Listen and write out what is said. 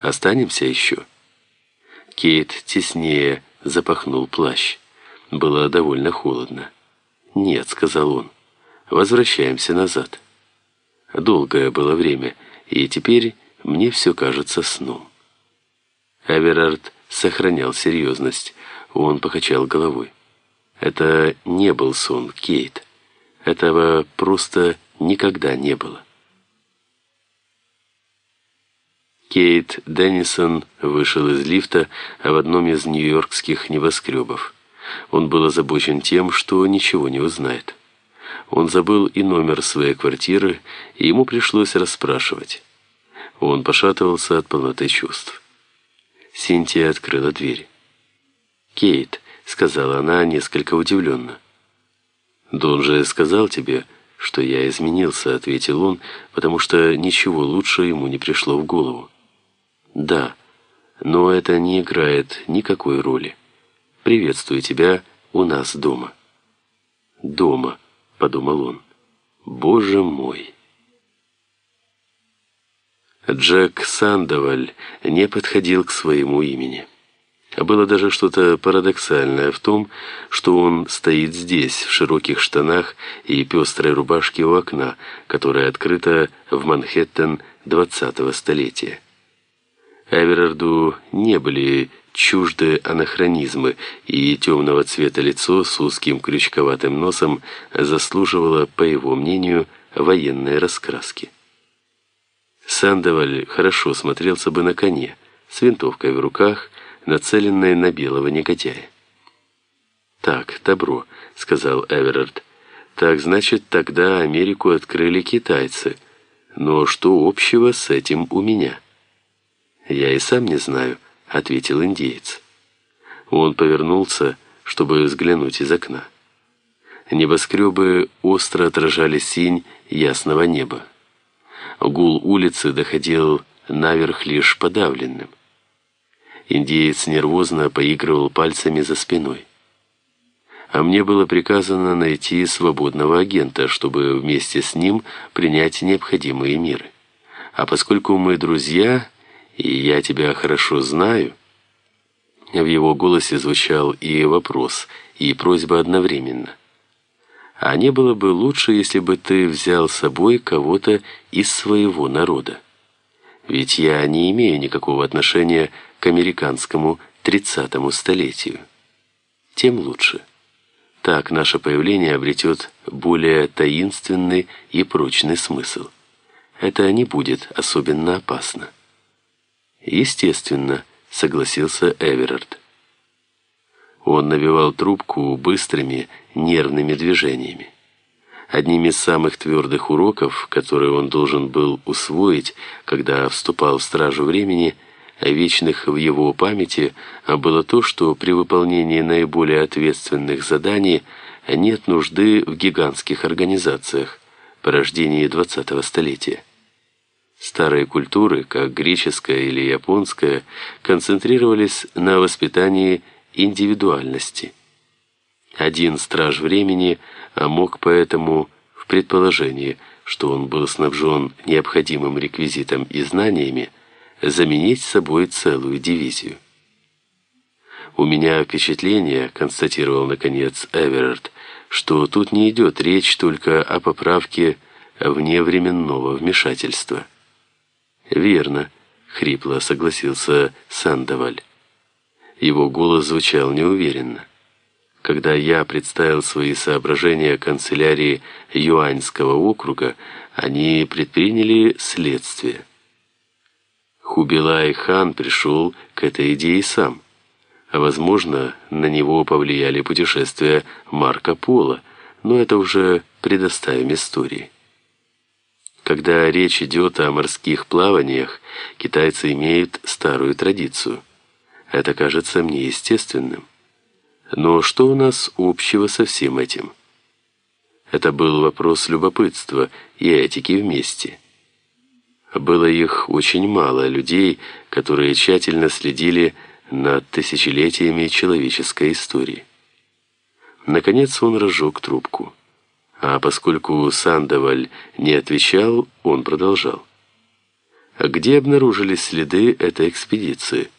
Останемся еще?» Кейт теснее запахнул плащ. Было довольно холодно. «Нет», — сказал он, — «возвращаемся назад». Долгое было время, и теперь мне все кажется сном. Эверард сохранял серьезность. Он покачал головой. Это не был сон, Кейт. Этого просто никогда не было. Кейт Деннисон вышел из лифта в одном из нью-йоркских небоскребов. Он был озабочен тем, что ничего не узнает. Он забыл и номер своей квартиры, и ему пришлось расспрашивать. Он пошатывался от полноты чувств. Синтия открыла дверь. «Кейт», — сказала она несколько удивленно. «Дон же сказал тебе, что я изменился», — ответил он, потому что ничего лучше ему не пришло в голову. «Да, но это не играет никакой роли. Приветствую тебя у нас дома». «Дома», — подумал он. «Боже мой!» Джек Сандоваль не подходил к своему имени. Было даже что-то парадоксальное в том, что он стоит здесь, в широких штанах и пестрой рубашке у окна, которая открыта в Манхэттен 20-го столетия. Эверарду не были чужды анахронизмы, и темного цвета лицо с узким крючковатым носом заслуживало, по его мнению, военной раскраски. Сандоваль хорошо смотрелся бы на коне, с винтовкой в руках, нацеленной на белого негодяя. «Так, добро», — сказал Эверард. «Так, значит, тогда Америку открыли китайцы. Но что общего с этим у меня?» «Я и сам не знаю», — ответил индеец. Он повернулся, чтобы взглянуть из окна. Небоскребы остро отражали синь ясного неба. Гул улицы доходил наверх лишь подавленным. Индеец нервозно поигрывал пальцами за спиной. А мне было приказано найти свободного агента, чтобы вместе с ним принять необходимые меры. А поскольку мы друзья и я тебя хорошо знаю». В его голосе звучал и вопрос, и просьба одновременно. «А не было бы лучше, если бы ты взял с собой кого-то из своего народа? Ведь я не имею никакого отношения к американскому тридцатому столетию. Тем лучше. Так наше появление обретет более таинственный и прочный смысл. Это не будет особенно опасно». «Естественно», — согласился Эверард. Он набивал трубку быстрыми, нервными движениями. Одним из самых твердых уроков, которые он должен был усвоить, когда вступал в стражу времени, вечных в его памяти, было то, что при выполнении наиболее ответственных заданий нет нужды в гигантских организациях, порождении 20-го столетия. Старые культуры, как греческая или японская, концентрировались на воспитании индивидуальности. Один страж времени мог поэтому в предположении, что он был снабжен необходимым реквизитом и знаниями, заменить собой целую дивизию. «У меня впечатление», — констатировал наконец Эверард, «что тут не идет речь только о поправке вневременного вмешательства». «Верно», — хрипло согласился Сандоваль. Его голос звучал неуверенно. Когда я представил свои соображения канцелярии Юаньского округа, они предприняли следствие. Хубилай хан пришел к этой идее сам. А возможно, на него повлияли путешествия Марко Поло, но это уже предоставим истории. Когда речь идет о морских плаваниях, китайцы имеют старую традицию. Это кажется мне естественным. Но что у нас общего со всем этим? Это был вопрос любопытства и этики вместе. Было их очень мало, людей, которые тщательно следили над тысячелетиями человеческой истории. Наконец он разжег трубку. А поскольку Сандоваль не отвечал, он продолжал. где обнаружились следы этой экспедиции?